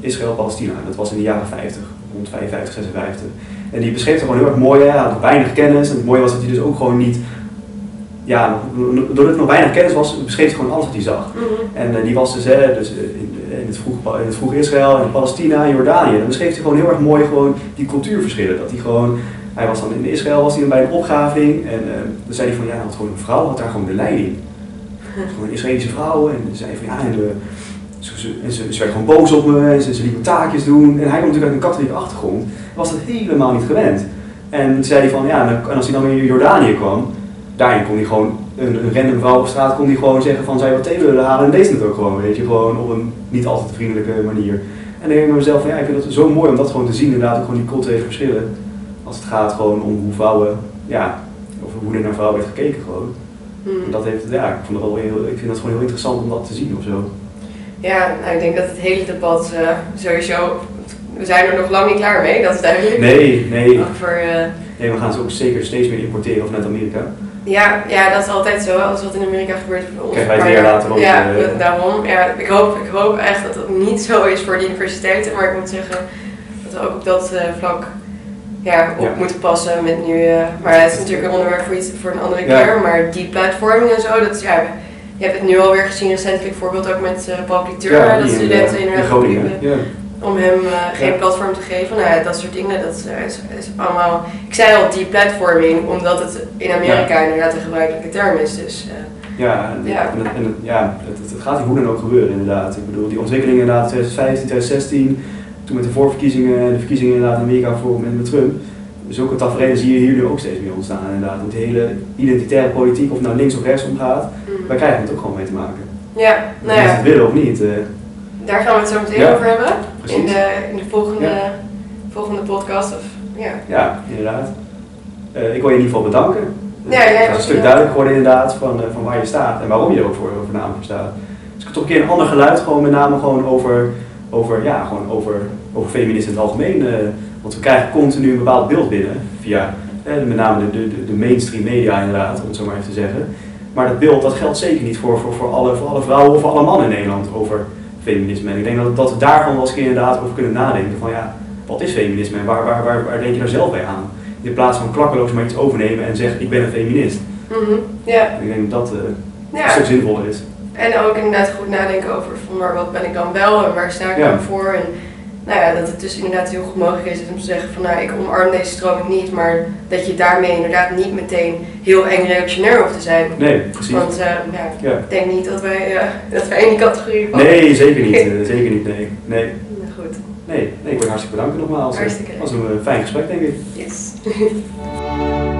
Israël-Palestina. Dat was in de jaren 50, rond 55, 56. En die beschreef het gewoon heel erg mooi, hij had weinig kennis. En het mooie was dat hij dus ook gewoon niet, ja, doordat hij nog weinig kennis was, beschreef hij gewoon alles wat hij zag. Mhm. En eh, die was dus, hè, dus eh, in, in, het vroeg, in het vroeg Israël, in Palestina, Jordanië. Dan beschreef hij gewoon heel erg mooi gewoon die cultuurverschillen. Dat hij gewoon, hij was dan in Israël, was hij dan bij een opgraving. En eh, dan zei hij van, ja, hij had gewoon een vrouw, had daar gewoon de leiding. Gewoon een Israëlische vrouw. En dan zei hij van, ja, en, de, ze, ze, en ze, ze werd gewoon boos op me. En ze, ze liet me taakjes doen. En hij komt natuurlijk uit een katholieke achtergrond. Was dat helemaal niet gewend. En zei hij van, ja, en als hij dan weer in Jordanië kwam, daarin kon hij gewoon, een, een random vrouw op straat kon hij gewoon zeggen van, zou je wat thee willen halen? En deed ze het ook gewoon, weet je, gewoon op een niet altijd vriendelijke manier. En dan denk ik bij mezelf van ja, ik vind het zo mooi om dat gewoon te zien, inderdaad, ook gewoon die culturele verschillen. Als het gaat gewoon om hoe vrouwen, ja, of hoe er naar vrouwen werd gekeken gewoon. Hmm. En dat heeft, ja, ik, vond dat wel heel, ik vind dat gewoon heel interessant om dat te zien of zo. Ja, nou, ik denk dat het hele debat eh, sowieso. We zijn er nog lang niet klaar mee, dat is duidelijk. Nee, nee, Over, eh, nee, we gaan ze ook zeker steeds meer importeren vanuit Amerika. ja, ja, dat is altijd zo. Alles wat in Amerika gebeurt voor ons. Krijgen wij het weer later ook, Ja, eh, daarom. Ja, ik, hoop, ik hoop echt dat het niet zo is voor de universiteiten. Maar ik moet zeggen dat we ook op dat vlak ja, op Ja. moeten passen met nu. maar het is natuurlijk een onderwerp voor, iets, voor een andere Ja. keer. Maar die platforming en zo, dat is, ja, je hebt het nu alweer gezien recentelijk, bijvoorbeeld ook met eh Paul Cliteur, dat die in, studenten eh, inderdaad in opriepen Ja. om hem eh, geen platform te geven. Nou ja, dat soort dingen, dat is, eh, is, allemaal... Ik zei al deplatforming, omdat het in Amerika inderdaad een gebruikelijke term is. Dus eh, Ja, en, Ja. en, het, en het- ja het, het, gaat hoe dan ook gebeuren inderdaad. Ik bedoel, die ontwikkeling inderdaad 2015, 2016, toen met de voorverkiezingen en de verkiezingen inderdaad in Amerika voor met Trump. Zulke tafereelen zie je hier nu ook steeds meer ontstaan inderdaad. De hele identitaire politiek, of nou links of rechts omgaat, mm. wij krijgen het ook gewoon mee te maken. ja, Of nou ja, het willen of niet. eh, daar gaan we het zo meteen Ja, over hebben. precies. In de, in de volgende, Ja. volgende podcast. Of, ja. Ja, inderdaad. Eh, ik wil je in ieder geval bedanken. Ja, jij het is een stuk bedankt. duidelijk geworden inderdaad van, eh, van waar je staat en waarom je er ook voor, voor naam voor staat. Dus ik heb toch een keer een ander geluid, gewoon met name gewoon over, over, ja, gewoon over, over feminisme in het algemeen. Eh, want we krijgen continu een bepaald beeld binnen via eh, met name de, de, de mainstream media inderdaad, om het zo maar even te zeggen. Maar dat beeld dat geldt zeker niet voor, voor, voor, alle, voor alle vrouwen of voor alle mannen in Nederland over feminisme. En ik denk dat, dat we daar gewoon wel eens inderdaad over kunnen nadenken van ja, wat is feminisme en waar, waar, waar, waar denk je daar zelf bij aan? In plaats van klakkeloos maar iets overnemen en zeggen ik ben een feminist. Mhm, ja. Ik denk dat dat eh, een ja. stuk zinvoller is. En ook inderdaad goed nadenken over van maar wat ben ik dan wel en waar sta ik Ja. dan voor. En nou ja, dat het dus inderdaad heel goed mogelijk is om te zeggen van nou ik omarm deze stroming niet, maar dat je daarmee inderdaad niet meteen heel eng reactionair hoeft te zijn. Nee, precies. Want eh, ja, Ja. ik denk niet dat wij, eh, dat wij in die categorie vallen. Nee, zeker niet. eh, zeker niet, nee. Nee, Nou, Goed, nee, nee ik wil hartstikke bedanken nogmaals. Hartstikke leuk. was een fijn gesprek, denk ik. yes.